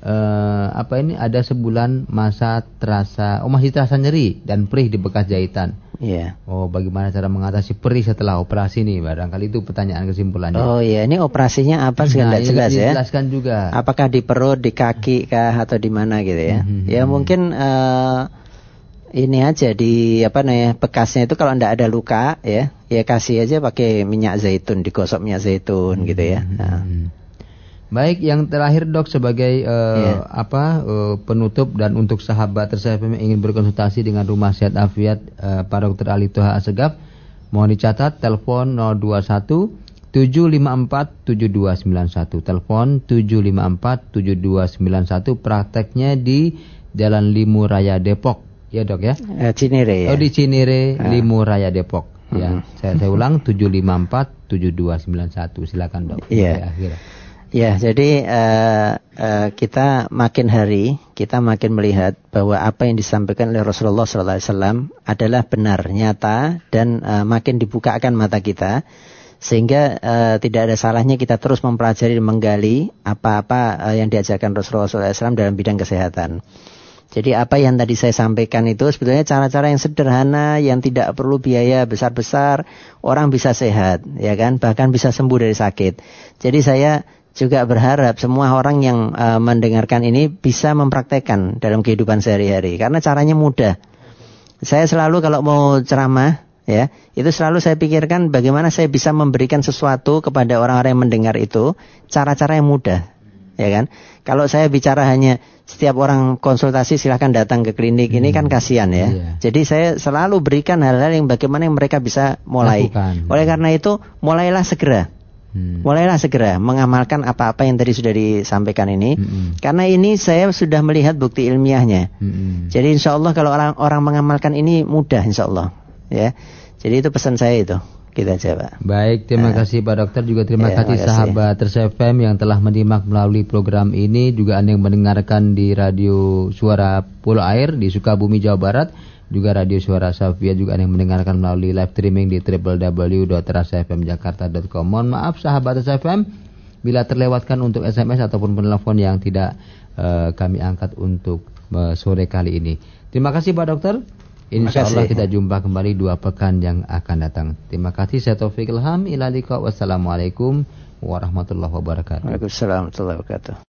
S1: uh, apa ini ada sebulan masa terasa oh masih terasa nyeri dan perih di bekas jahitan. Iya. Oh, bagaimana cara mengatasi perih setelah operasi nih? Barangkali itu pertanyaan kesimpulannya.
S2: Oh iya, ini operasinya apa sih nah, jelas ya?
S1: Jelaskan juga.
S2: Apakah di perut, di kaki kah atau di mana gitu ya? Mm -hmm. Ya mungkin uh, ini aja di apa namanya bekasnya itu kalau tidak ada luka ya, ya kasih aja pakai minyak zaitun, digosok minyak zaitun mm -hmm. gitu ya. Nah.
S1: Baik, yang terakhir dok sebagai uh, eh, yeah. apa uh, penutup dan untuk sahabat tersebut yang ingin berkonsultasi dengan Rumah Sehat Afiat uh, Pak Dr. Ali Toha Asegaf, mohon dicatat telepon 021 754 7291 telepon 754 7291 prakteknya di Jalan Limu Raya Depok ya dok ya
S2: eh, Cinere
S1: ya oh di Cinere ah. Limu Raya Depok ya hmm. saya, saya ulang 754 7291 silakan dok
S2: iya yeah. Ya, jadi uh, uh, kita makin hari kita makin melihat bahwa apa yang disampaikan oleh Rasulullah SAW adalah benar, nyata dan uh, makin dibukakan mata kita sehingga uh, tidak ada salahnya kita terus mempelajari dan menggali apa-apa uh, yang diajarkan Rasulullah SAW dalam bidang kesehatan. Jadi apa yang tadi saya sampaikan itu sebetulnya cara-cara yang sederhana yang tidak perlu biaya besar-besar, orang bisa sehat, ya kan? Bahkan bisa sembuh dari sakit. Jadi saya juga berharap semua orang yang uh, mendengarkan ini bisa mempraktekkan dalam kehidupan sehari-hari karena caranya mudah. Saya selalu kalau mau ceramah ya, itu selalu saya pikirkan bagaimana saya bisa memberikan sesuatu kepada orang-orang yang mendengar itu cara-cara yang mudah ya kan? Kalau saya bicara hanya setiap orang konsultasi silahkan datang ke klinik hmm. ini kan hmm. kasihan ya. Iya. Jadi saya selalu berikan hal-hal yang bagaimana yang mereka bisa mulai. Lakukan. Oleh karena itu mulailah segera. Hmm. Mulailah segera mengamalkan apa-apa yang tadi sudah disampaikan ini, hmm. karena ini saya sudah melihat bukti ilmiahnya. Hmm. Jadi insya Allah kalau orang orang mengamalkan ini mudah insya Allah, ya. Jadi itu pesan saya itu kita coba.
S1: Baik, terima nah. kasih Pak Dokter juga terima ya, kasih sahabat Tersfm yang telah menyimak melalui program ini juga Anda yang mendengarkan di radio Suara Pulau Air di Sukabumi Jawa Barat juga radio Suara Safia juga yang mendengarkan melalui live streaming di www.rasafmjakarta.com. Mohon maaf sahabat Tersfm bila terlewatkan untuk SMS ataupun penelpon yang tidak uh, kami angkat untuk uh, sore kali ini. Terima kasih Pak Dokter. Insya Allah kita jumpa kembali dua pekan yang akan datang. Terima kasih. Saya Taufik Ilham. Wassalamualaikum warahmatullahi wabarakatuh.
S2: Waalaikumsalam warahmatullahi wabarakatuh.